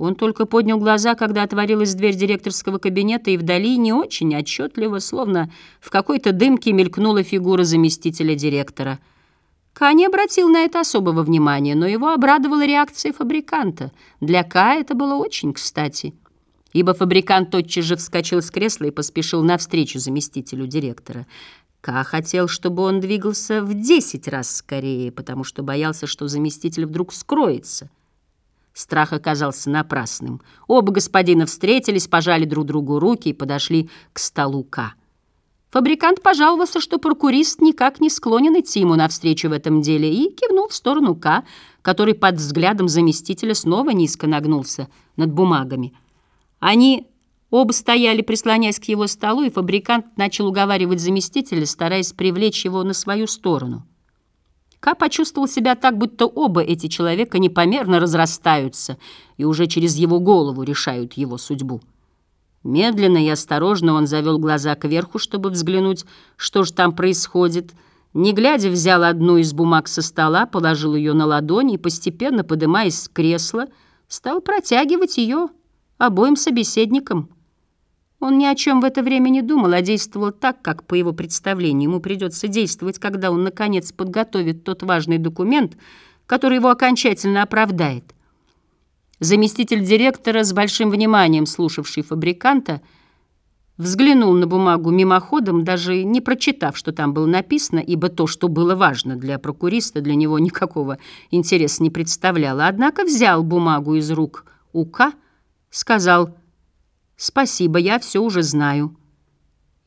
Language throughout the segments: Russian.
Он только поднял глаза, когда отворилась дверь директорского кабинета, и вдали не очень отчетливо, словно в какой-то дымке мелькнула фигура заместителя директора. Ка не обратил на это особого внимания, но его обрадовала реакция фабриканта. Для Ка это было очень кстати, ибо фабрикант тотчас же вскочил с кресла и поспешил навстречу заместителю директора. Ка хотел, чтобы он двигался в десять раз скорее, потому что боялся, что заместитель вдруг скроется — Страх оказался напрасным. Оба господина встретились, пожали друг другу руки и подошли к столу К. Фабрикант пожаловался, что прокурист никак не склонен идти ему навстречу в этом деле, и кивнул в сторону К, который под взглядом заместителя снова низко нагнулся над бумагами. Они оба стояли, прислонясь к его столу, и фабрикант начал уговаривать заместителя, стараясь привлечь его на свою сторону. Ка почувствовал себя так, будто оба эти человека непомерно разрастаются и уже через его голову решают его судьбу. Медленно и осторожно он завел глаза кверху, чтобы взглянуть, что же там происходит. Не глядя, взял одну из бумаг со стола, положил ее на ладони и, постепенно подымаясь с кресла, стал протягивать ее обоим собеседникам. Он ни о чем в это время не думал, а действовал так, как, по его представлению, ему придется действовать, когда он, наконец, подготовит тот важный документ, который его окончательно оправдает. Заместитель директора, с большим вниманием слушавший фабриканта, взглянул на бумагу мимоходом, даже не прочитав, что там было написано, ибо то, что было важно для прокуриста, для него никакого интереса не представляло. Однако взял бумагу из рук Ука, сказал «Спасибо, я все уже знаю».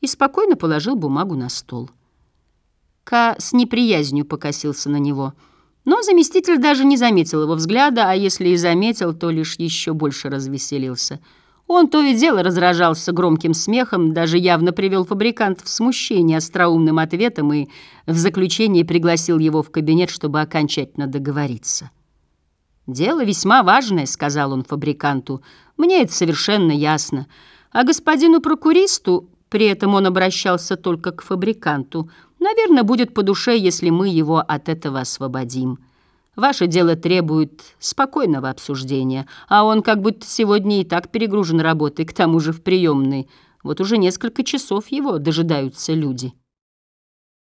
И спокойно положил бумагу на стол. Ка с неприязнью покосился на него. Но заместитель даже не заметил его взгляда, а если и заметил, то лишь еще больше развеселился. Он то и дело разражался громким смехом, даже явно привел фабрикант в смущение остроумным ответом и в заключение пригласил его в кабинет, чтобы окончательно договориться. «Дело весьма важное», — сказал он фабриканту. «Мне это совершенно ясно. А господину прокуристу, при этом он обращался только к фабриканту, наверное, будет по душе, если мы его от этого освободим. Ваше дело требует спокойного обсуждения, а он как будто сегодня и так перегружен работой, к тому же в приемной. Вот уже несколько часов его дожидаются люди».